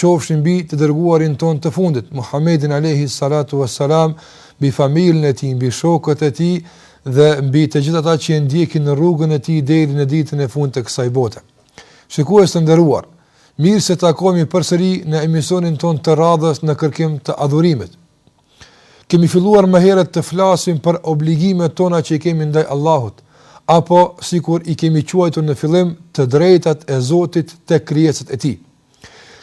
qofshin mbi të dërguarin tonë të fundit, Muhammedin Alejhi Salatu ue Salam, mbi familjen e tij, mbi shokët e tij, dhe mbi të gjithë ata që e ndjekin në rrugën e tij deri në ditën e fundit të kësaj bote. Shikues të nderuar, mirë se takohemi përsëri në emisionin tonë të radhës në kërkim të adhurimit. Kemi filluar më herët të flasim për obligimet tona që i kemi ndaj Allahut, apo sikur i kemi quajtur në fillim të drejtat e Zotit te krijesat e tij.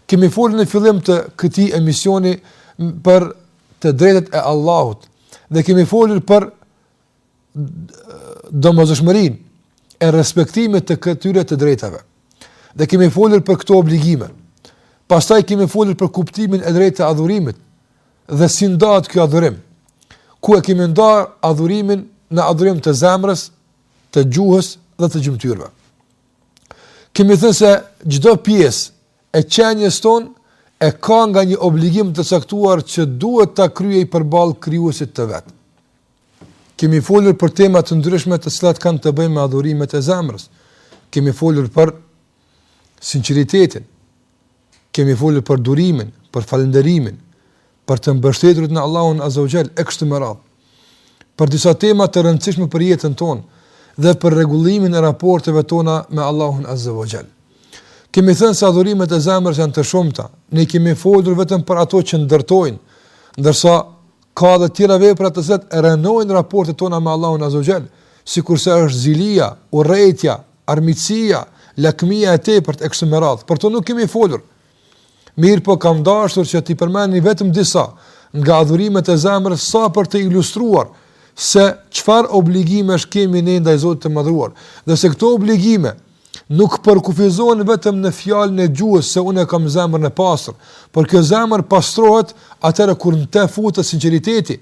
Kemi folur në fillim të këtij emisioni për të drejtat e Allahut dhe kemi folur për domosdoshmërinë e respektimit të këtyre të drejtave. Dhe kemi folur për këto obligime. Pastaj kemi folur për kuptimin e drejtë të adhurimit dhe si ndahet ky adhurim. Ku e kemi ndarë adhurimin në adhurim të zemrës, të gjuhës dhe të gjymtyrëve. kemi thënë se çdo pjesë e qenies tonë e ka nga një obligim të caktuar që duhet ta kryejë përballë krijuesit të vet. Kemi folur për tema të ndryshme të cilat kanë të bëjnë me adhurimet e zemrës. Kemi folur për sinqeritetin. Kemi folur për durimin, për falënderimin, për të mbështeturit në Allahun Azza wa Jall e kështu me radhë. Për disa tema të rëndësishme për jetën tonë dhe për rregullimin e raporteve tona me Allahun Azza wa Jall. Kemi thënë se adhurimet e zemrës janë të shumta, ne kemi folur vetëm për ato që ndërtojnë, ndërsa ka edhe tjera vepra të cilat rënojnë raportet tona me Allahun Azza wa Jall, sikurse është zilia, urrejtja, armiqësia, lakmia e tepërt e kështu me radhë. Për to nuk kemi folur, Mirëpo kam dashur që t'i përmendi vetëm disa nga adhurimet e zemrës sa për të ilustruar se çfarë obligimesh kemi ne ndaj Zotit të Madhëruar, dhe se këto obligime nuk përkufizohen vetëm në fjalën e gjuhës se unë e kam zemrën e pastër, por kjo zemër pastrohet atëherë kur në të futet sinqeriteti,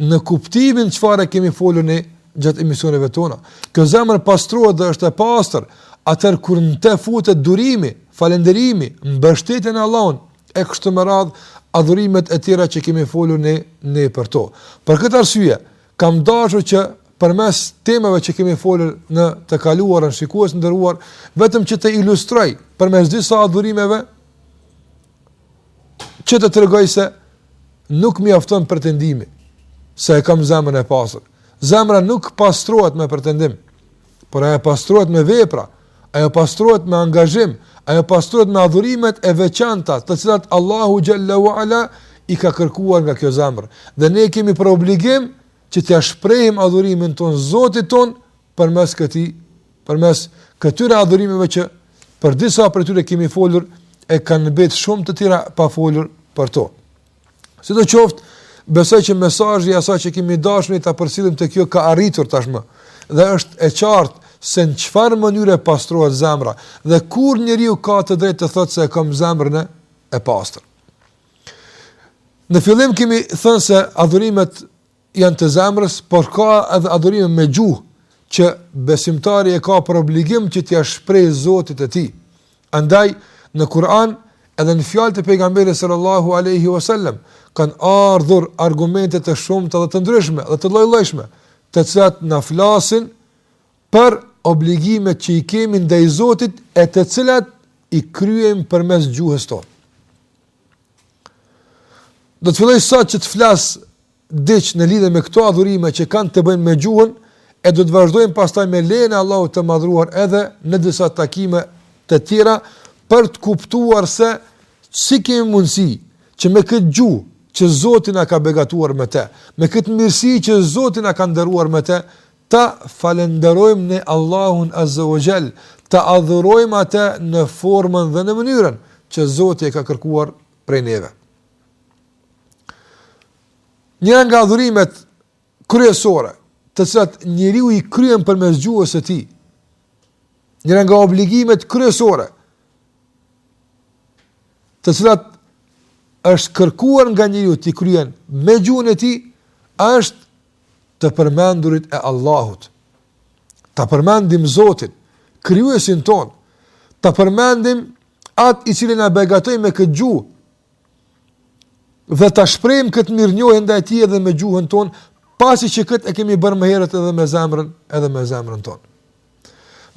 në kuptimin çfarë kemi folur ne gjatë emisioneve tona. Kjo zemër pastrohet dhe është e pastër, atëherë kur në te futet durimi, falënderimi, mbështetja në Allahun, e kështu me radhë, adhurimet e tjera që kemi folur ne, ne për to. Për këtë arsye, kam dashur që përmes temave që kemi folur në të kaluarën, shikues të nderuar, vetëm që të ilustroj përmes disa adhurimeve, që të tregoj se nuk mjafton pretendimi se e kam zemrën e pastër. Zemra nuk pastrohet me pretendim, por ajo pastrohet me vepra, ajo pastrohet me angazhim, ajo pastrohet me adhurimet e veçanta, të cilat Allahu xhel-le ue ala i ka kërkuar nga kjo zemër. Dhe ne kemi për obligim që t'ia shprehim adhurimin tonë Zotit tonë përmes këtij, përmes këtyre adhurimeve që për disa prej tyre kemi folur e kanë mbet shumë të tjera pa folur për to. Sidoqoftë, besoj që mesazhi i asaj që kemi dashur ne ta përcjellim te kjo ka arritur tashmë dhe është e qartë se në çfarë mënyre pastrohet zemra, dhe kur njeriu ka të drejtë të thotë se e kam zemrën e pastër. Në fillim kemi thënë se adhurimet janë të zemrës, por ka edhe adhurime me gjuhë që besimtari e ka për obligim që t'ia shprehë Zotit të tij. Andaj në Kur'an edhe në fjalët e pejgamberit sallallahu alaihi wasallam kanë ardhur argumente të shumta dhe të ndryshme dhe të lloj-llojshme, të cilat na flasin për obligimet që i kemi ndaj Zotit e të cilat i kryejmë përmes gjuhës tonë. Do të filloj sot që të flas diç në lidhje me këto adhurime që kanë të bëjnë me gjuhën e do të vazhdojmë pastaj me lejen e Allahut të madhruar edhe në disa takime të tjera për të kuptuar se si kemi mundësi që me këtë gjuhë që Zoti na ka begatuar me të, me këtë mirësi që Zoti na ka nderuar me të, ta falënderojmë ne Allahun Azza wa Jall, ta adhurojmë atë në formën dhe në mënyrën që Zoti e ka kërkuar prej neve. Njëra nga adhurimet kryesore, të cilat njeriu i kryen përmes gjuhës së tij. Njëra nga obligimet kryesore, të cilat është kërkuar nga njeriu t'i kryen me gjuhën e tij, është të përmendurit e Allahut. Ta përmendim Zotin, krijuesin tonë. Ta përmendim atë i cili na begatoi me këtë gjuhë, dhe ta shprehim këtë mirënjohje ndaj tij edhe me gjuhën tonë, pasi që këtë e kemi bërë më herët edhe me zemrën, edhe me zemrën tonë.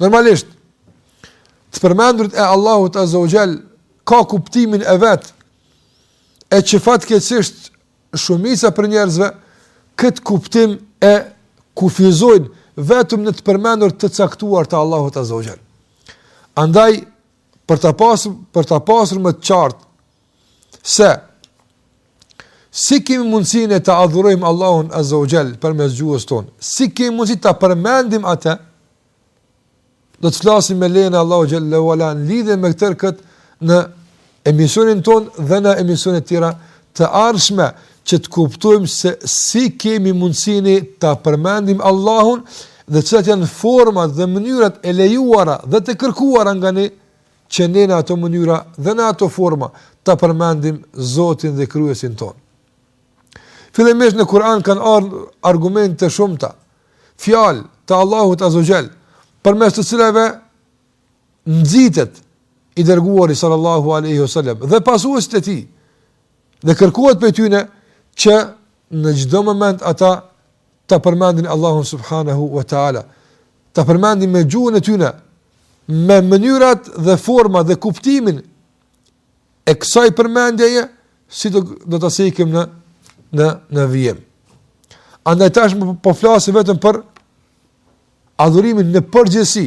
Normalisht, të përmendurit e Allahut Azza wa Jall ka kuptimin e vet. E që fatkeqësisht shumica prej njerëzve këtë kuptim e kufizojnë vetëm në të përmendur të caktuar të Allahut Azza wa Jall. Andaj për ta pasur për ta pasur më të qartë se si kemi mundësi ne ta adhurojmë Allahun Azza wa Jall përmes gjuhës tonë, si kemi mundësi ta përmendim atë, do të flasim me lejen e Allahut Xhelle ve Ala në lidhe me këtër këtë në emisionin tonë dhe në emisionet tjera të ardhshme, që të kuptojmë se si kemi mundësi ne ta përmendim Allahun dhe cilat janë format dhe mënyrat e lejuara dhe të kërkuara nga ne që ne në ato mënyra dhe në ato forma ta përmendim Zotin dhe Krijuesin tonë. Fillimisht në Kur'an kanë ardhë argumente të shumta, fjalë të Allahut azza wa jall, përmes të cilave nxitet i dërguari sallallahu aleyhi sallam dhe pasuesit e tij, Dhe kërkohet prej tyne që në çdo moment ata ta përmendin Allahun subhanahu wa ta'ala, ta përmendin me gjuhën e tyne, me mënyrat dhe format dhe kuptimin e kësaj përmendjeje, si do, do ta shohim në, në, në vijim. Andaj tashmë po flasim vetëm për adhurimin në përgjithësi,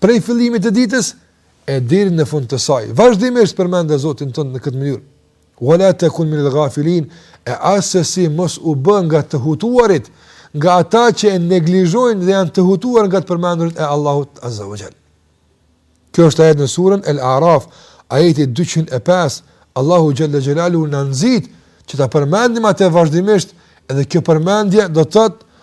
prej fillimit të ditës e deri në fund të saj. Vazhdimisht përmende Zotin tënd në këtë mënyrë. Wala tekun min al-ghafilin, e asesi mos u bë nga të hutuarit, nga ata që e neglizhojnë dhe janë të hutuar nga të përmendurit e Allahut azza wa jall. Ky është ajet në surën Al-A'raf, ajeti 205. Allahu xhalla xhelalu na nxit që ta përmendim atë vazhdimisht, edhe kjo përmendje do të thotë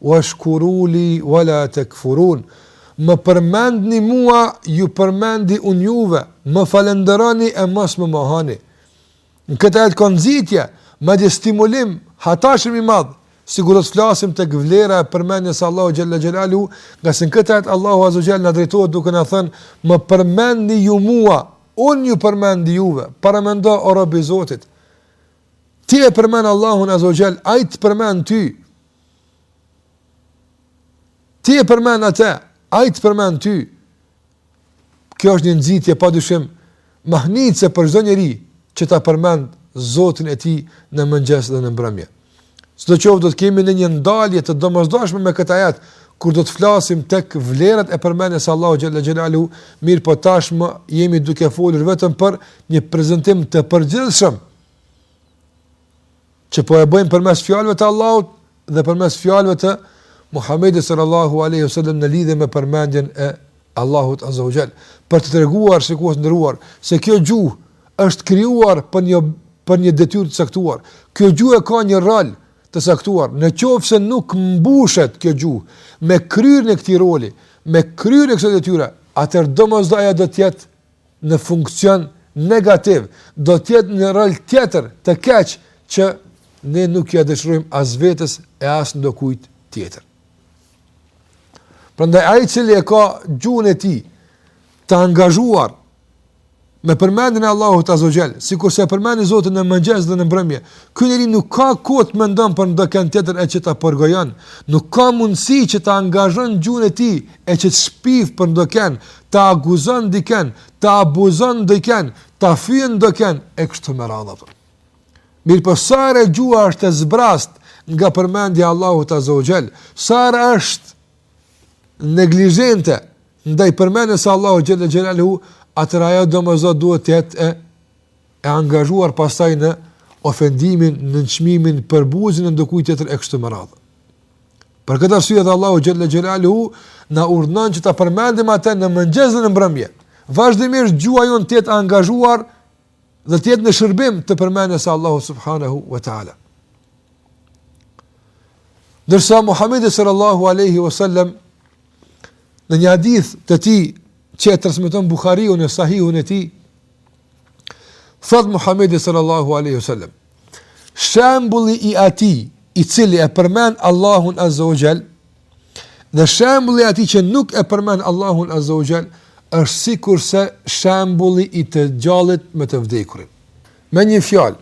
Washkuruli wala tekfurun Më përmendni mua, ju përmendi unë juve, më falënderoni e mos më mohoni. Në këtë ajet ka nxitje, madje stimulim jashtëzakonisht i madh, sikur do të flasim tek vlera e përmendjes së Allahu xhalla xhelalu, ngase në këtë ajet Allahu azza xhel na drejtohet duke na thënë, më përmendni ju mua, unë ju përmendi juve, paramendo o rob i Zotit. Ti e përmend Allahun azza xhel, ai të përmend ty. Ti e përmend atë, ai të përmend ty. Kjo është një nxitje pa dyshim mahnitëse për çdo njeri që ta përmend Zotin e tij në mëngjes dhe në mbrëmje. Sidoqoftë do të kemi ne një ndalje të domosdoshme me këtë ajet, kur do të flasim tek vlerat e përmendjes së Allahu xhalla xhelalu, mirëpo tashmë jemi duke folur vetëm për një prezantim të përgjithshëm që po e bëjmë përmes fjalëve të Allahut dhe përmes fjalëve të Muhamedit sallallahu alaihi wasallam në lidhje me përmendjen e Allahut azza wa jall për të treguar shikues të nderuar se kjo gjuhë është krijuar për një për një detyrë të caktuar. Kjo gjuhë ka një rol të caktuar. Në qoftë se nuk mbushet kjo gjuhë me kryerjen e këtij roli, me kryerjen e kësaj detyre, atëherë domosdo ajo do të jetë në funksion negativ, do të jetë një rol tjetër të keq që ne nuk ia dëshirojmë as vetes e as ndokujt tjetër. Prandaj ai i cili e ka gjuhën e tij të angazhuar me përmendjen e Allahut Azza Jall, sikur se përmend Zotin në mëngjes dhe në mbrëmje, ky njeri nuk ka kohë të mendon për ndokënd tjetër e që ta përgojon, nuk ka mundësi që të angazhon gjuhën e tij e që të shpif për ndokënd ta akuzon dikën, ta abuzon ndokënd, ta fyen ndokënd e kështu me radhë apo. Mirëpo sa herë gjuha është e zbrazët nga përmendja e Allahut azza wa jall, sa herë është neglizhente ndaj përmendjes së Allahut xhelle xhelaluhu, atëherë ajo domosdo duhet të jetë e e angazhuar pastaj në ofendimin, nënçmimin, përbuzjen e ndokujt tjetër e kështu me radhë. Për këtë arsye dhe Allahu xhalla xhelaluhu na urdhënon që ta përmendim atë në mëngjes dhe në mbrëmje. Vazhdimisht gjuha jonë të jetë e angazhuar dhe të jetë në shërbim të përmendjes së Allahut subhanahu wa taala. Dërsa Muhammedi sallallahu aleyhi wasallam në një hadith të tij që e transmiton Bukhariu në sahihun e tij, Thotë Muhamedi sallallahu alaihi wasallam, shembulli i atij i cili e përmend Allahun azza wa jall dhe shembulli i atij që nuk e përmend Allahun azza wa jall është sikurse shembulli i të gjallit me të vdekurin. Me një fjalë,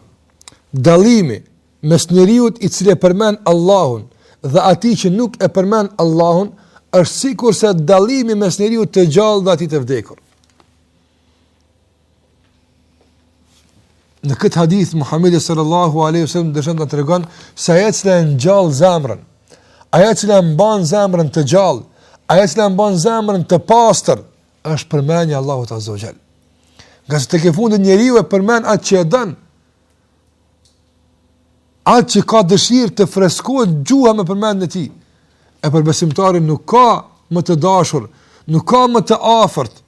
dallimi mes njeriut i cili e përmend Allahun dhe atij që nuk e përmend Allahun është sikurse dallimi mes njeriut të gjallë dhe atij të vdekur. Në këtë hadith Muhamedi sallallahu alaihi wasallam dëshiron të tregon se ajo e cila e ngjall zemrën, ajo e cila e mban zemrën të gjallë, ajo e cila e mban zemrën të pastër, është përmendja e Allahut azza wa jall. Ngase tek e fundit njeriu e përmend atë që e don. Atë që ka dëshirë të freskohet gjuha me përmendjen e tij. E për besimtarin nuk ka më të dashur, nuk ka më të afërt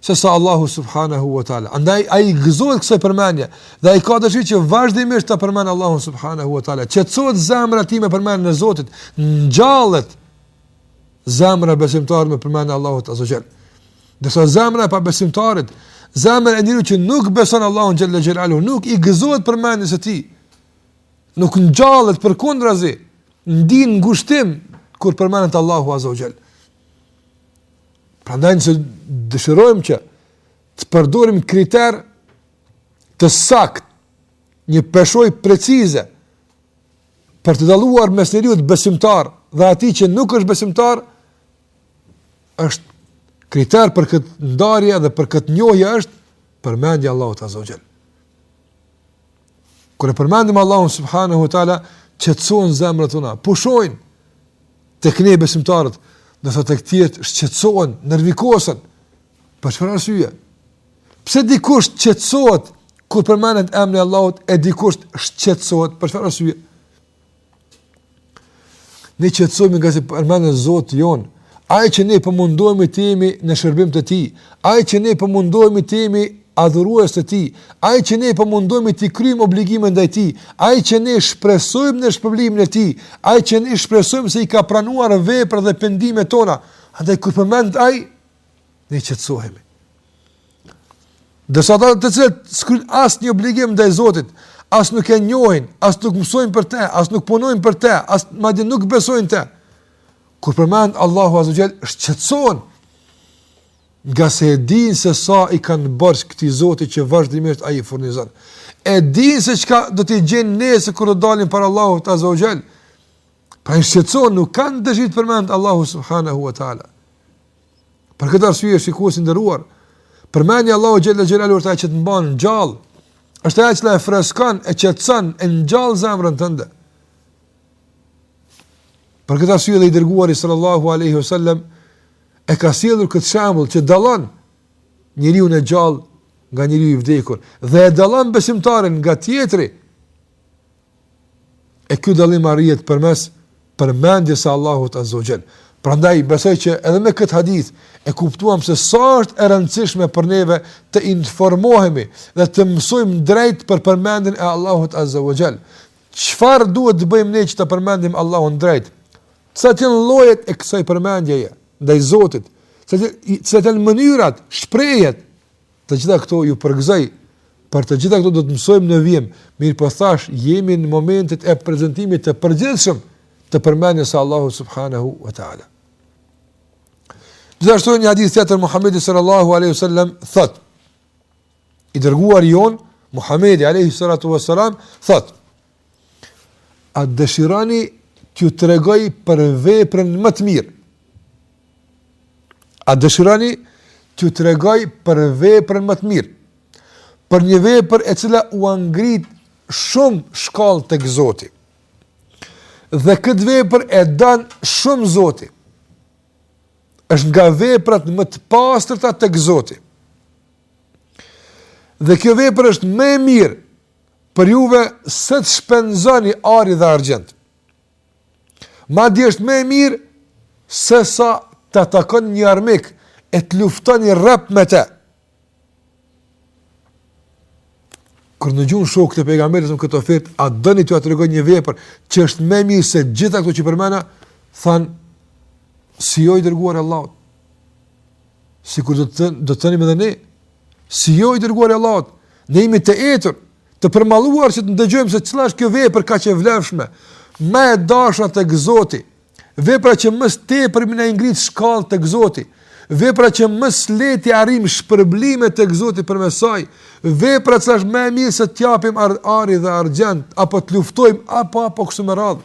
sesa Allahu subhanahu wa taala. Andaj ai i gëzohet kësaj përmendje dhe ai ka dëshirë që vazhdimisht të përmend Allahun subhanahu wa taala. Qetësohet zemra e tij me përmendjen e Zotit, ngjallet zemra e besimtarit me përmendjen e Allahut azza wa jall. Dërsa zemra e pabesimtarit, zemra e njeriut që nuk beson Allahun xhalla xhelaluhu, nuk i gëzohet përmendjes së tij. Nuk ngjallet përkundrazi, ndin ngushtim kur përmendet Allahu azza wa jall. Prandaj nëse dëshirojmë që të përdorim kriter të saktë, një peshojë precize, për të dalluar mes njeriut besimtar dhe atij që nuk është besimtar, është kriter për këtë ndarje dhe për këtë njohje është përmendja e Allahut Azza wa Jall. Kur e përmendim Allahun subhanahu wa taala, qetësohen zemrat tona, pushojnë tek ne besimtarët, ndërsa tek të tjerët shqetësohen, nervozohen. Për çfarë arsye? Pse dikush qetësohet kur përmendet emri i Allahut e dikush shqetësohet për çfarë arsye? Ne qetësohemi ngase përmendet Zoti jonë, ai që ne po mundohemi të jemi në shërbim të tij, ai që ne po mundohemi të jemi adhurues të tij, ai që ne po mundohemi t'i kryejmë obligimet ndaj tij, ai që ne shpresojmë në shpërblimin e tij, ai që ne shpresojmë se i ka pranuar veprat dhe pendimet tona. Andaj kur përmendet ai, ne qetësohemi. Ndërsa ata të cilët s'kryjnë asnjë obligim ndaj Zotit, as nuk e njohin, as nuk mësojnë për te, as nuk punojnë për te, as madje nuk besojnë te. Kur përmendet Allahu Azza wa Jall, shqetësohen ngase e dinë se sa i kanë borxh këtij Zotit që vazhdimisht ai i furnizon. E dinë se çka do t'i gjejë nesër kur do dalin para Allahut Azza wa Jall, Prandaj shqetësohen, nuk kanë dëshirë të përmendet Allahu subhanahu wa taala. Për këtë arsye shikues i nderuar, përmendja e Allahut xhelle xhelaluhu është ajo që të mban gjallë. Është ajo që e freskon, e qetëson, e ngjall zemrën tënde. Për këtë arsye dhe i dërguari sallallahu alaihi wasallam e ka sjellur këtë shembull që dallon njeriun e gjallë nga njeriu i vdekur dhe e dallon besimtarin nga tjetri E ky dallim arrihet përmes përmendjes së Allahut Azza wa Jall. Prandaj besoj që edhe me këtë hadith e kuptuam se sa është e rëndësishme për neve të informohemi dhe të mësojmë drejt për përmendjen e Allahut Azza wa Jall. Çfarë duhet të bëjmë ne që ta përmendim Allahun drejt? Cilat janë llojet e kësaj përmendjeje ndaj Zotit? Cilat janë mënyrat, shprehjet Të gjitha këto ju përgëzoj, për të gjitha këto do të mësojmë në vijim, mirëpo thashë, jemi në momentet e prezentimit të përgjithshëm të përmendjes së Allahut subhanahu wa taala. Gjithashtu një hadith tjetër Muhamedi sallallahu alaihi wasallam thotë: I dërguari jonë Muhamedi alaihi salatu wasalam thotë: A dëshironi t'ju tregoj për veprën më të mirë? A dëshironi t'ju tregoj për veprën më të mirë? Për një vepër e cila ua ngrit shumë shkallë tek Zoti. Dhe këtë vepër e do shumë Zoti. është nga veprat më të pastërta tek Zoti. Dhe kjo vepër është më e mirë për juve se të shpenzoni ari dhe argjend. Madje është më e mirë se sa ta takoni armikun e të luftoni rreptë me te. Kur ndëgjuan shokët e pejgamberit këtë ofertë, a doni t'jua tregoj një vepër që është më e mirë se gjitha këto që përmenda, thanë, si jo i dërguar i Allahut. Sikur do të thënim edhe ne, si jo i dërguar i Allahut, ne jemi të etur, të përmalluar që të ndëgjojmë se cila është kjo vepër kaq e vlefshme, më e dashur tek Zoti, vepra që më së tepërmi na ngrit shkallë tek Zoti, vepra që më së lehti arrim shpërblime tek Zoti përmes saj, vepra që është më e mirë se të japim ari dhe argjend apo të luftojmë apo apo kështu me radhë.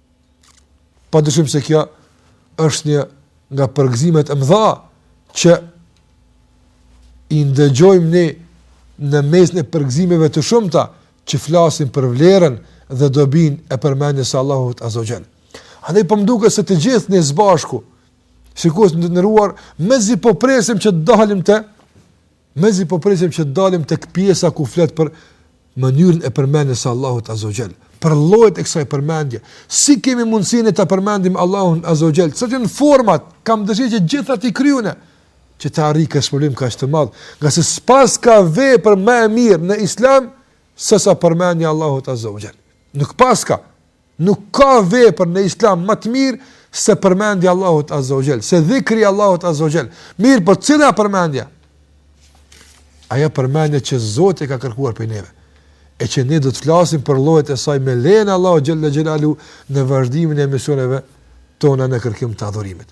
Pa dyshim se kjo është një nga përgëzimet e mëdha që i ndëgjojmë ne në mesin e përgëzimeve të shumta që flasin për vlerën dhe dobinë e përmendjes së Allahut Azza wa Jall. Andaj po më duket se të gjithë ne së bashku, shikues të nderuar, mezi po presim që të dalim të Mezi po presim që të dalim tek pjesa ku flet për mënyrën e përmendjes së Allahut Azza wa Jall, për llojet e kësaj përmendje, si kemi mundësi ne ta përmendim Allahun Azza wa Jall, cilat janë format, kam dëshirë që gjitha t'i kryej unë që ta arrij këtë shpërblim kaq të madh, ngase s'paska vepër më e mirë në Islam se sa përmendja e Allahut Azza wa Jall. Nuk paska Nuk ka vepër në Islam më të mirë se përmendja e Allahut Azza wa Jall, se dhikri i Allahut Azza wa Jall. Mirëpo cila përmendje? Ajo përmendje që Zoti e ka kërkuar prej neve. E që ne do të flasim për llojet e saj me lejen e Allahut Jalla Jalalu në vazhdimin e emisioneve tona në kërkim të adhurimit.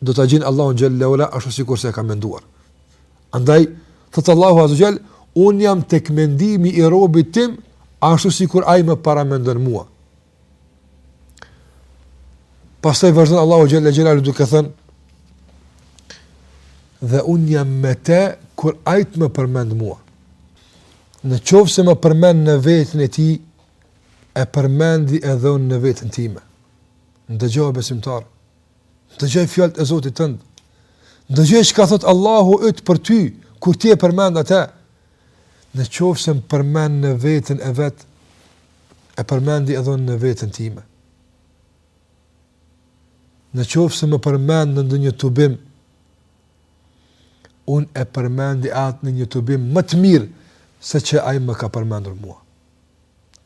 do ta gjejnë Allahun xhalla wa ala ashtu sikurse e ka menduar. Andaj thotë Allahu azza xhall, unë jam tek mendimi i robit tim ashtu sikur ai më paramendon mua. Pastaj vazhdon Allahu xhalla wa ala duke thënë dhe unë jam me të kur ai të më përmend mua. Në qoftë se më përmend në veten e tij, e përmendi edhe unë në veten time. Ndëgjo o besimtar, Dëgjoj fjalët e Zotit tënd. Dëgjoj çka thot Allahu yt për ty kur ti e përmend atë. Në qoftë se më përmend në veten e vet, e përmendi dhe unë në veten time. Në qoftë se më përmend në ndonjë tubim, un e përmendi atë në një tubim më të mirë se që ai më ka përmendur mua.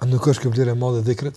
A nuk është kjo vlerë e madhe e dhikrit?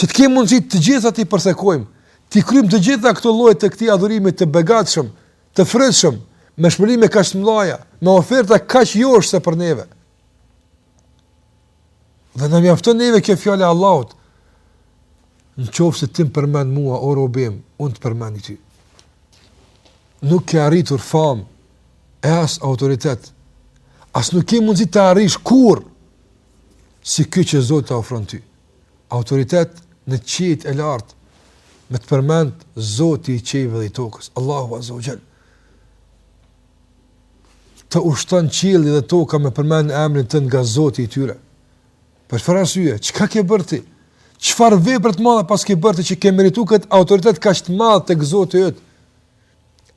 që të kemë mundësi të gjitha t'i përfitojmë, t'i kryjmë të gjitha këto lloje të këtij adhurimit të begatshëm, të frytshëm, me shpërblime kaq të mdhaja, me oferta kaq joshëse për neve. Dhe na mjafton neve kjo fjala e Allahut, në qoftë se ti më përmend mua, o robi im, unë të përmendi ty. Nuk ke arritur famë, e as autoritet, as nuk ke mundësi ta arrish kurrë, si kjo që Zoti ta ofron ty. Autoritet në qiejt e lartë me t'përmend Zoti i qiejve dhe i tokës, Allahu Azza wa Jall. Të ushton qielli dhe toka me përmendjen e emrit tënd nga Zoti i tyre. Për çfarë arsye? Çka ke bërë ti? Çfarë vepre të mëdha paske bërë ti që ke merituar këtë autoritet kaq të madh tek Zoti yt?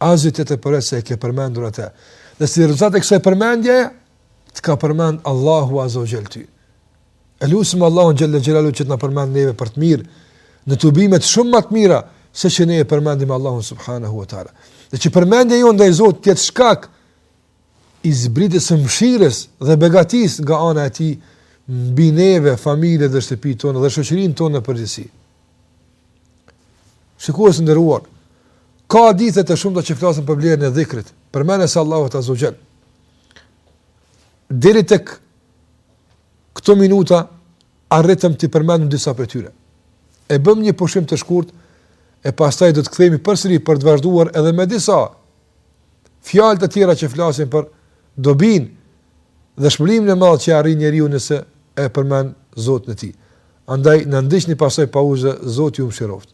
Azit të të përës se e ke përmendur atë. Dhe si rezultat e kësaj përmendje, Të ka përmend Allahu Azza wa Jall ty. E lusim Allahun Xhella Xhelalu që të na përmend neve për të mirë, në tubimet shumë më të mira se që ne e përmendim Allahun Subhanahu wa Taala. Dhe që përmendja jonë ndaj Zotit të jetë shkak i zbritjes së mëshirës dhe begatisë nga ana e Tij mbi neve, familjet dhe shtëpitë tona dhe shoqërinë tonë në përgjithësi. Shikues të nderuar, ka hadithe të shumta që flasin për vlerën e dhikrit, përmendjes së Allahut Azza wa Jall. Deri tek këto minuta arritëm t'i përmendim disa prej tyre. E bëjmë një pushim të shkurt e pastaj do të kthehemi përsëri për të vazhduar edhe me disa fjalë të tjera që flasin për dobinë dhe shpërblimin e madh që arrin njeriu nëse e përmend Zotin e tij. Andaj na ndiqni pas kësaj pauze, Zoti ju mëshiroftë.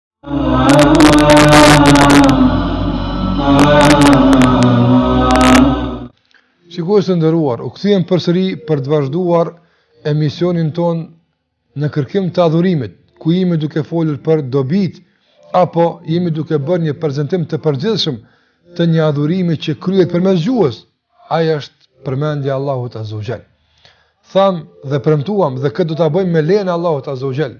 Shikues të nderuar, u kthyem përsëri për të vazhduar emisionin tonë në kërkim të adhurimit, ku jemi duke folur për dobitë apo jemi duke bërë një prezantim të përgjithshëm të një adhurimi që kryhet përmes gjuhës. Ai është përmendja e Allahut Azza wa Jall. Thamë dhe premtuam dhe këtë do ta bëjmë me lejen e Allahut Azza wa Jall.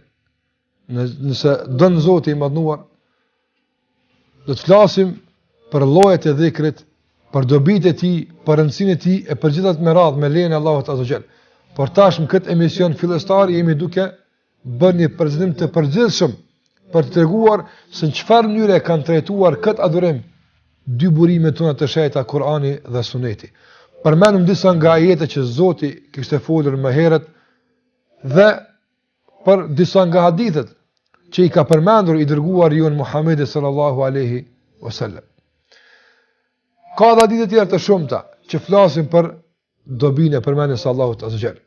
Nëse don Zoti i madhnuar, do të flasim për llojet e dhikrit, për dobitë e tij, për rëndësinë e tij, e për të gjithat me radhë, me lejen e Allahut Azza wa Jall. Por tash në këtë emision fillestar, jemi duke bërë një prezantim të përgjithshëm, për të treguar se në çfarë mënyre kanë trajtuar këtë adhurim dy burimet tona të shenjta, Kurani dhe Suneti. Përmendëm disa nga ajetet që Zoti kishte folur më herët, dhe Por disa nga hadithet që i ka përmendur i dërguari jonë Muhammedi sallallahu aleyhi wasallam. Ka dhe hadithe të tjera të shumta që flasin për dobinë e përmendjes së Allahut Azza wa Jall.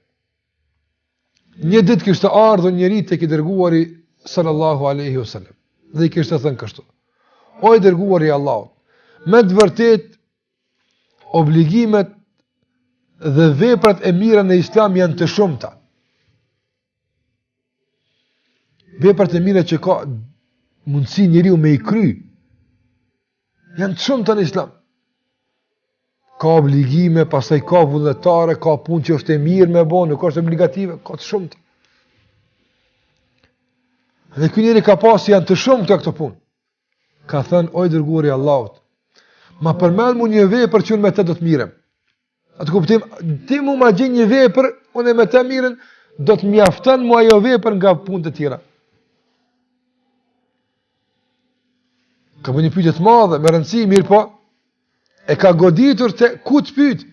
Një ditë kishte ardhur një njeri tek i dërguari sallallahu aleyhi wasallam dhe i kishte thënë kështu. O i dërguari i Allahut, me të vërtetë obligimet dhe veprat e mira në islam janë të shumta. Veprat e mira që ka mundësi njeriu me i kry janë të shumta në islam. Ka obligime, pastaj ka vullnetare, ka punë që është e mirë me bo, nuk është obligative, ka të shumta. Dhe ky njeri ka pasë janë të shumta këto punë. Ka thënë, o i dërguari i Allahut, ma përmend mu një vepër që unë me të do të merrem. Atë kuptim, ti mu ma gjej një vepër unë me të merrem, do të mjafton mu ajo vepër nga punët e tjera. Ka bë një pyetje të madhe, me rëndësi, mirëpo, e ka goditur te ku të pyetë,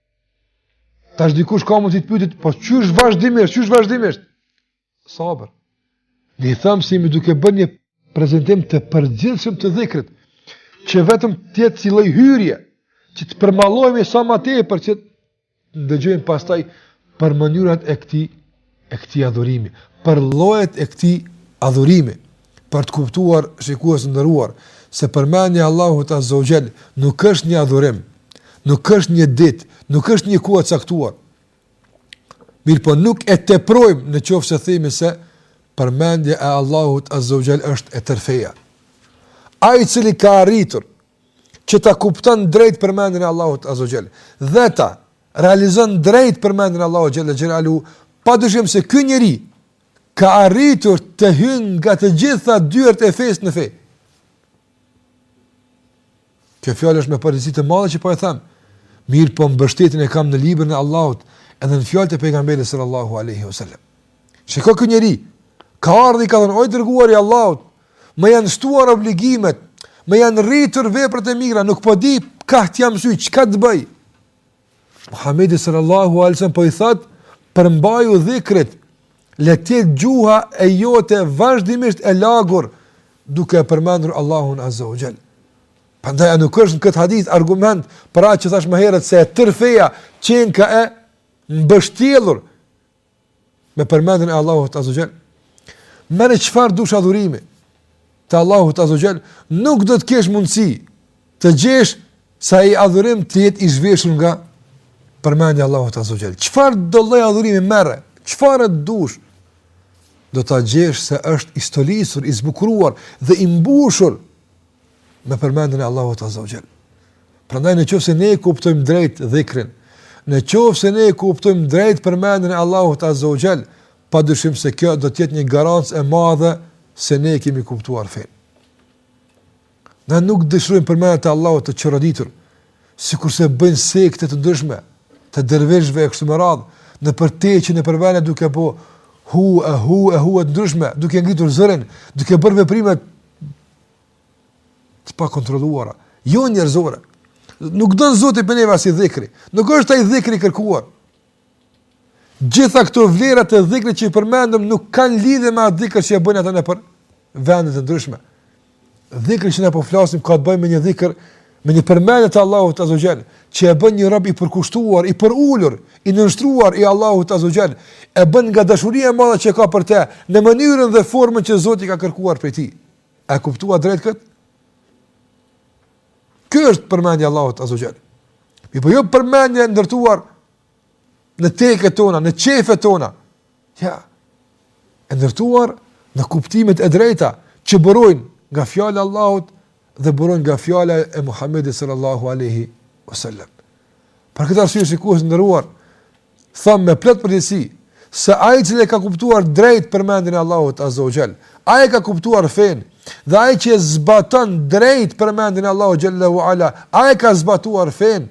Tash dikush ka mundësi të pytet, po qysh vazhdimisht, qysh vazhdimisht? Sabër. Ne thamë se jemi duke bërë një prezantim të përgjithshëm të dhikrit, që vetëm të jetë si lloj hyrje, që të përmallohemi sa ma tepër, që të ndëgjojmë pastaj për mënyrat e këtij e këtij adhurimi, për llojet e këtij adhurimi, për të kuptuar shikues të nderuar se përmendja e Allahut Azza wa Jall nuk është një adhurim, nuk është një ditë, nuk është një kohë e caktuar. Mirëpo nuk e teprojmë në qoftë se themi se përmendja e Allahut Azza wa Jall është e tërë feja. Ai i cili ka arritur që ta kupton drejt përmendjen e Allahut Azza Jall dhe ta realizon drejt përmendjen e Allahut Jall Jalalu, pa dyshim se ky njeri ka arritur të hyjë nga të gjitha dyert e fesë në fe. Kjo fjalë është me përgjegjësi të madhe që po e them. Mirëpo mbështetjen e kam në librin e Allahut edhe në fjalët e pejgamberit sallallahu alaihi wasallam. Shiko ky njeri ka ardhi ka thënë o i dërguari i Allahut Më janë shtuar obligimet, më janë rritur veprat e mira, nuk po di kah t'ia mësy, çka të bëj? Muhamedi sallallahu alaihi wasallam po i thotë, përmbaju dhikrit, le të jetë gjuha jote vazhdimisht e lagur duke përmendur Allahun azza wa jall. Prandaj a nuk është në këtë hadith argument për atë që thashë më herët se e tërë feja qenka e mbështjellur me përmendjen e Allahut azza wa jall. Merre çfarë të dush adhurimi të Allahut azza wa jall, nuk do të kesh mundësi të gjesh se ai adhurim të jetë i zhveshur nga përmendja e Allahut azza wa jall. Çfarëdo lloj adhurimi merre, çfarë të dush do ta gjesh se është i stolisur, i zbukuruar dhe i mbushur me përmendjen e Allahut Azza wa Jall. Prandaj në qoftë se ne e kuptojmë drejt dhikrin, në qoftë se ne e kuptojmë drejt përmendjen e Allahut Azza wa Jall, pa dyshim se kjo do të jetë një garancë e madhe se ne e kemi kuptuar fenë. Ne nuk dëshirojmë përmendjen e Allahut të çoroditur, sikurse bëjnë sekte të ndryshme, të dervishve e kështu me radhë, nëpër teqe e nëpër vende duke bo hu e hu e hu e të ndryshme, duke ngritur zërin, duke bërë veprime të pakontrolluara, jo njerëzore. Nuk don Zoti prej neve asi dhikri. Nuk është ai dhikri i kërkuar. Gjitha këto vlerat e dhikrit që i përmendëm nuk kanë lidhe me atë dhikër që e bëjnë ata nëpër vende të ndryshme. Dhikri që ne po flasim ka të bëjë me një dhikër, me një përmendje të Allahut Azza wa Jall, që e bën një rob i përkushtuar, i përulur, i nënshtruar i Allahut Azza wa Jall, e bën nga dashuria e madhe që ka për të, në mënyrën dhe formën që Zoti ka kërkuar prej tij. A u kuptua drejt këtë? Kjo është përmendja e Allahut Azza wa Jall. Mirëpo jo përmendje e ndërtuar në teket tona, në qejfet tona. Jo. E ndërtuar në kuptimet e drejta që burojnë nga fjala e Allahut dhe burojnë nga fjala e Muhamedit sallallahu alaihi wasallam. Për këtë arsye sikur është ndërruar Them me plot përgjegjësi se ai i cili e ka kuptuar drejt përmendjen e Allahut azza wa jall, ai e ka kuptuar fenë dhe ai që e zbaton drejt përmendjen e Allahut xhalla wa ala, ai e ka zbatuar fenë.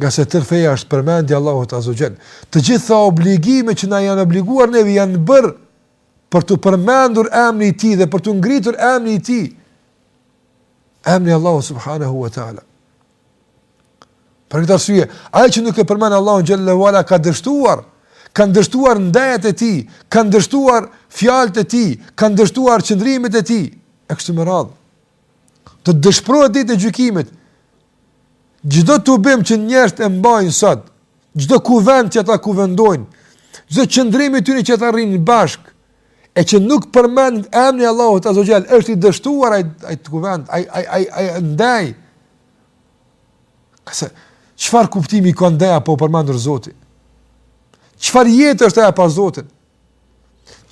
Ngase tërë feja është përmendja Allahut azza wa jall. Të gjitha obligimet që na janë obliguar neve janë bërë për t'u përmendur emni i Tij dhe për t'u ngritur emni i Tij. Emni i Allahut subhanahu wa taala. Për këtë arsye, ai që nuk e përmend Allahun xhalla wa ala ka dështuar, kanë dështuar ndejat e tij, kanë dështuar fjalët e tij, kanë dështuar qëndrimet e tij e kështu me radhë. Do të dëshpërohet ditën e gjykimit. Çdo tubim që njerëzit e mbajnë sot, çdo kuvend që ata kuvendojnë, çdo qëndrim i tyne që ata rrinin bashkë, e që nuk përmendet emni i Allahut azza wa jall, është i dështuar ai ai kuvend, ai ai ai ai ndej. Ngase çfarë kuptimi ka ndeja pa u përmendur Zoti? Çfarë jetë është ajo pa Zotin?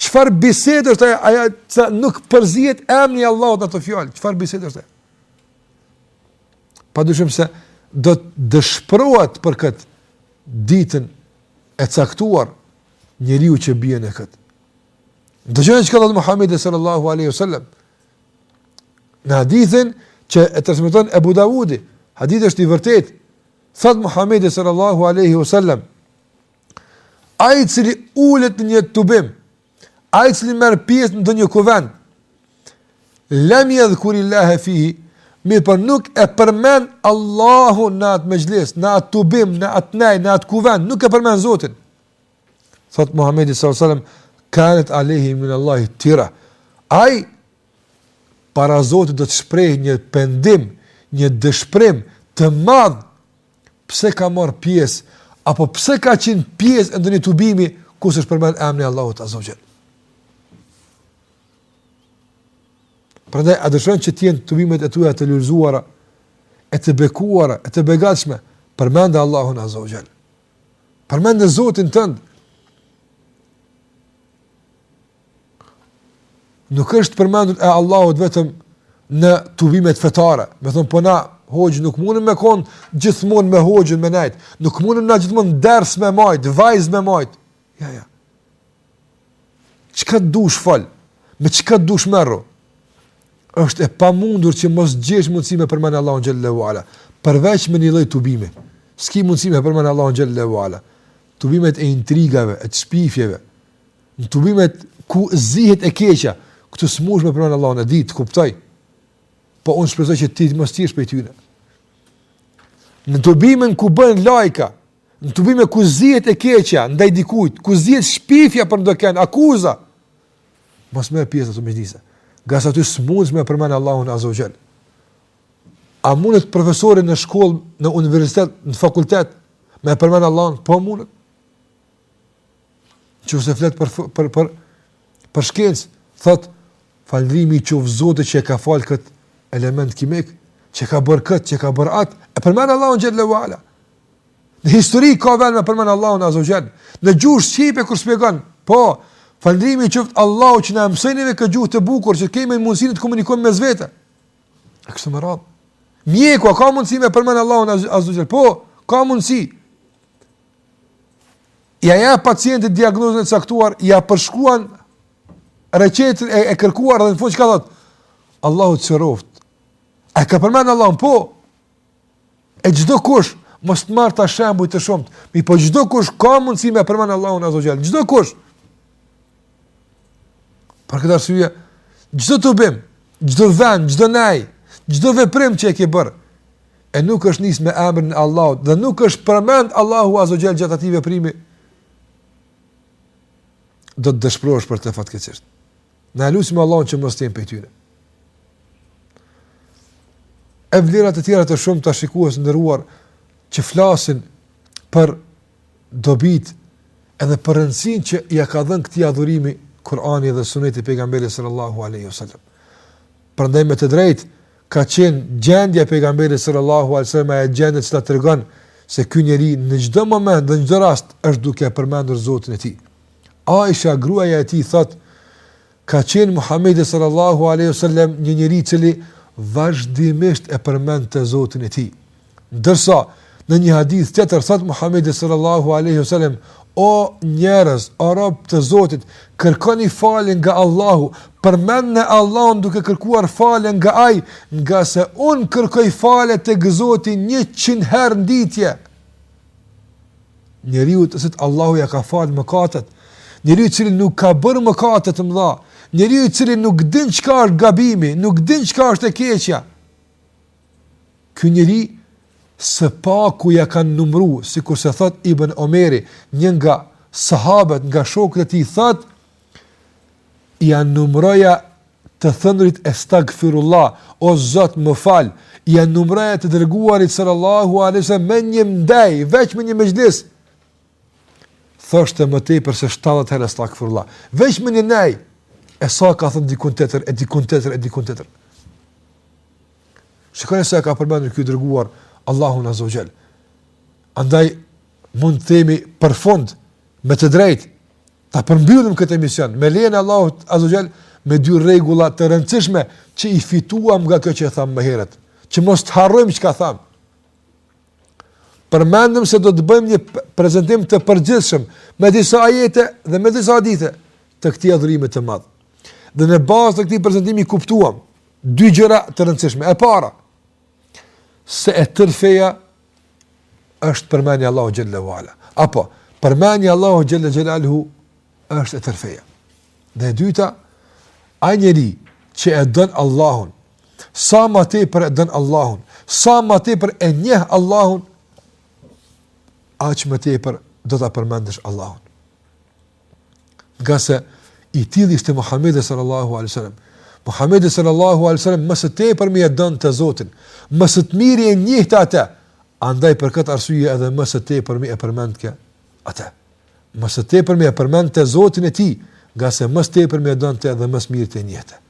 Çfarë bisedë është ajo që nuk përzihet emni i Allahut në ato fjalë? Çfarë bisedë është ajo? Pa dyshim se do të dëshprohet për këtë ditën e caktuar njeriu që bie në këtë. Dëgjoni çka thotë Muhamedi sallallahu alaihi wasallam. Në hadithin që e transmeton Abu Davudi, hadithi është i vërtetë. Thot Muhamedi sallallahu alaihi wasallam: Ai i cili ulet në një tubim, ai i cili merr pjesë në ndonjë kuvend, lam yadhkurillaha fihi, mirëpo nuk e përmend Allahun në atë mexhlis, në atë tubim, në atë nejë, në atë kuvend, nuk e përmend Zotin. Thot Muhamedi sallallahu alaihi wasallam, "Kanat alaihi min Allahi tira." Ai para Zotit do të shpreh një pendim, një dëshpërim të madh pse ka marr pjesë apo pse ka qenë pjesë e ndonjë tubimi ku s'është përmend emni i Allahut azza wa jalla. Prandaj a dëshiron që të jenë tubimet e tua të lulëzuara, e të bekuara, e të begatshme, përmende Allahun azza wa jalla. Përmende Zotin tënd. Nuk është përmendja e Allahut vetëm në tubimet fetare. Me thonë:, po na, hoxhë, nuk mundem me konë gjithmonë me hoxhën me nejtë. Nuk mundem na gjithmonë ders me majtë, vaiz me majtë. Ja, ja. Çka dush fol, me çka dush merru. Është e pamundur që mos gjesh mundësi me përmend Allahun xhalla wa ala, përveç në një lloj tubimi. S'ki mundësi me përmend Allahun xhalla wa ala. Tubimet e intrigave, të shpifjeve, në tubimet ku zihet e keqja, këtu s'mush me përmend Allahun e di, të kuptoj. Po unë shpresoj që ti të mos jesh prej tyre. Në tubimin ku bën lajka, Në tubime ku zihet e keqja ndaj dikujt, ku zihet shpifja për ndokënd, akuza. Mos merr pjesë te me, ngase aty s'mundesh me përmend Allahun Azza wa Jall. A mundet profesori në shkollë, në universitet, në fakultet me përmend Allahun? Po mundet. Qoftë se flet për për për për shkencë, thot falëndrimi i qoftë Zotit që e ka fal kët element kimik, që e ka bër kët, që e ka bër at, e përmend Allahun xhel-le ue ala. Në histori ka vend me përmend Allahun Azza Jall. Në gjuhë shqipe kur shpjegon, po falëndrimi qoftë Allahut që na mësoi neve këtë gjuhë të bukur që kemi mundësinë të komunikojmë mes vete. E kështu me radh. Mjeku ka mundësi me përmend Allahun Azza Jall. Po, ka mundësi. Ja jep pacientit diagnozën e caktuar, ja përshkruan recetën e, e kërkuar dhe në fund çka thot? Allahu të shëroft. E ka përmend Allahun? Po. E çdo kush mos të marr tash shembuj të shumtë, mi po çdo kush ka mundësi me përmend Allahun azza xal. Çdo kush. Për këtë arsye, çdo tubim, çdo vend, çdo nej, çdo veprim që e ke bërë, e nuk është nis me emrin e Allahut dhe nuk është përmend Allahu azza xal gjatë atij veprimi, do të dëshpërohesh për të fatkeqësisht. Ne e lusim Allahun që mos të jemi prej tyre. E vlera të tjera të shumta shikues të nderuar që flasin për dobitë edhe për rëndësinë që ja ka dhënë këtij adhurimi Kurani dhe suneti i pejgamberit sallallahu aleyhi sallam. Prandaj me të drejt, ka qenë gjendja e pejgamberit sallallahu aleyhi sallam gjendja e cila tregon se ky njeri në çdo moment dhe në çdo rast është duke përmendur zotin e tij. Aisha, gruaja e tij, thotë, Ka qenë Muhammedi sallallahu aleyhi wa sallam një njeri i cili vazhdimisht e përmendte zotin e tij. Ndërsa, në një hadith tjetër, thotë Muhammedi sallallahu aleyhi wa sallam, O njerës, o robë të zotit, kërkoni falje nga Allahu, përmendni Allahun duke kërkuar falje nga ai, ngase unë kërkoj falje tek zoti njëqind herë në ditë. njeriu të cilit Allahu ja ka falë mëkatet, njeriu i cili nuk ka bërë mëkate të mëdha, njeriu i cili nuk din çka është gabimi, nuk din çka është e keqja. Ky njeri së paku ja kanë numru, sikurse thot Ibn Omeri, një nga sahabët, nga shokët e tij, thot, ja numroja Të thënurit Estagfirullah, O Zot më fal, ia numëroja të Dërguarit Sallallahu Alaihi Wasallam me një ndejë, veç me një mexhlis, thoshte më tepër se 70 herë Estagfirullah, veç me një nejë, e sa ka thënë dikun tjetër, e dikun tjetër, e dikun tjetër. Shikoni sa e ka përmendur ky i dërguar Allahun Azza wa Jall. Andaj mund të themi për fund me të drejtë Ta përmbyllim këtë emision me lejen e Allahut Azza wa Jall me dy rregulla të rëndësishme që i fituam nga kjo që e thamë më herët, që mos të harrojmë çka thamë. Përmendëm se do të bëjmë një prezentim të përgjithshëm me disa ajete dhe me disa hadithe të këtij adhurimi të madh. Dhe në bazë të këtij prezentimi kuptuam dy gjëra të rëndësishme. E para, se e tërë feja është përmendja e Allahut xhalla wa ala. Apo përmendja e Allahut xhalla xhelalu është e tërë feja. Dhe e dyta, ai njeri që e don Allahun, sa ma tepër e don Allahun, sa ma tepër e njeh Allahun, aq më tepër do ta përmendësh Allahun. Ngase i tillë ishte Muhammedi sallallahu alai sallam. Muhammedi sallallahu alai sallam më së tepërmi e donte Zotin, më së miri e njihte atë, andaj për këtë arsye edhe më së tepërmi e përmendke atë. Më së tepërmi e përmendte Zotin e tij, ngase më së tepërmi e donte edhe më së miri e njihte.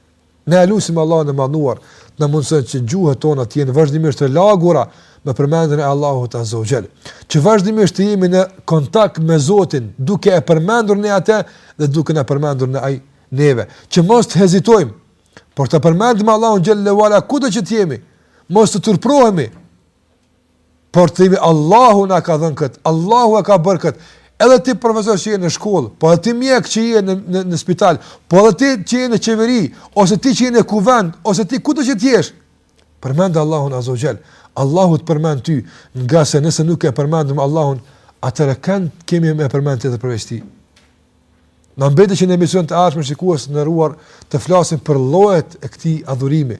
Ne e lusim Allahun e Madhëruar të na mundësojë që gjuhët tona të jenë vazhdimisht të lagura me përmendjen e Allahut Azza wa Jall. Që vazhdimisht të jemi në kontakt me Zotin, duke e përmendur ne atë dhe duke na përmendur ai neve. Që mos të hezitojmë, por ta përmendim Allahun Xhella wa ala kudo që të jemi. Mos të turprohemi. Por të themi Allahu na ka dhënë kët, Allahu e ka bërë kët. Edhe ti profesor që je në shkollë, po edhe ti mjek që je në në në spital, po edhe ti që je në qeveri, ose ti që je në kuvend, ose ti kudo që të jesh. Përmende Allahun Azza wa Jall. Allahu të përmend ty, ngase nëse nuk e përmendim Allahun, atëherë kënd kemi me përmend tjetër përveç tij. Na mbetet që në emisionet e ardhshme shikues të nderuar të flasim për llojet e këtij adhurimi,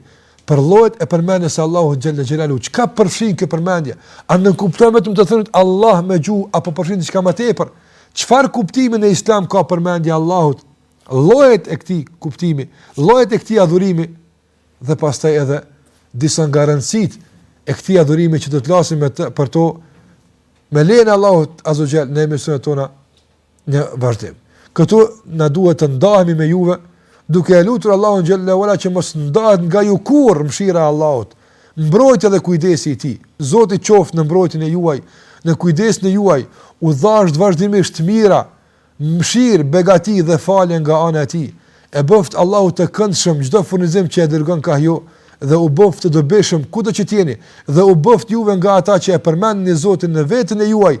për llojet e përmendjes së Allahut xhalla xhelalu, çka përfshin kjo përmendje? A nënkupton vetëm të thënit Allah me gjuhë apo përfshin diçka më tepër? Çfarë kuptimi në Islam ka përmendja e Allahut? Llojet e këtij kuptimi, llojet e këtij adhurimi dhe pastaj edhe disa nga rëndësitë e këtij adhurimi që do të flasim me të, për to me lejen e Allahut azza xhel në emisionet tona në vazhdim. Këtu na duhet të ndahemi me juve, duke e lutur Allahun xhallahu ala që mos ndahet nga ju kurrë mëshira e Allahut, mbrojtja dhe kujdesi i tij. Zoti qoftë në mbrojtjen e juaj, në kujdesin e juaj, u dhashtë vazhdimisht mira, mëshirë, begati dhe falje nga ana e tij. E bëftë Allahu të këndshëm çdo furnizim që e dërgon kah ju dhe u bëftë të dobishëm kudo që të jeni dhe u bëftë juve nga ata që e përmendni Zotin në veten e juaj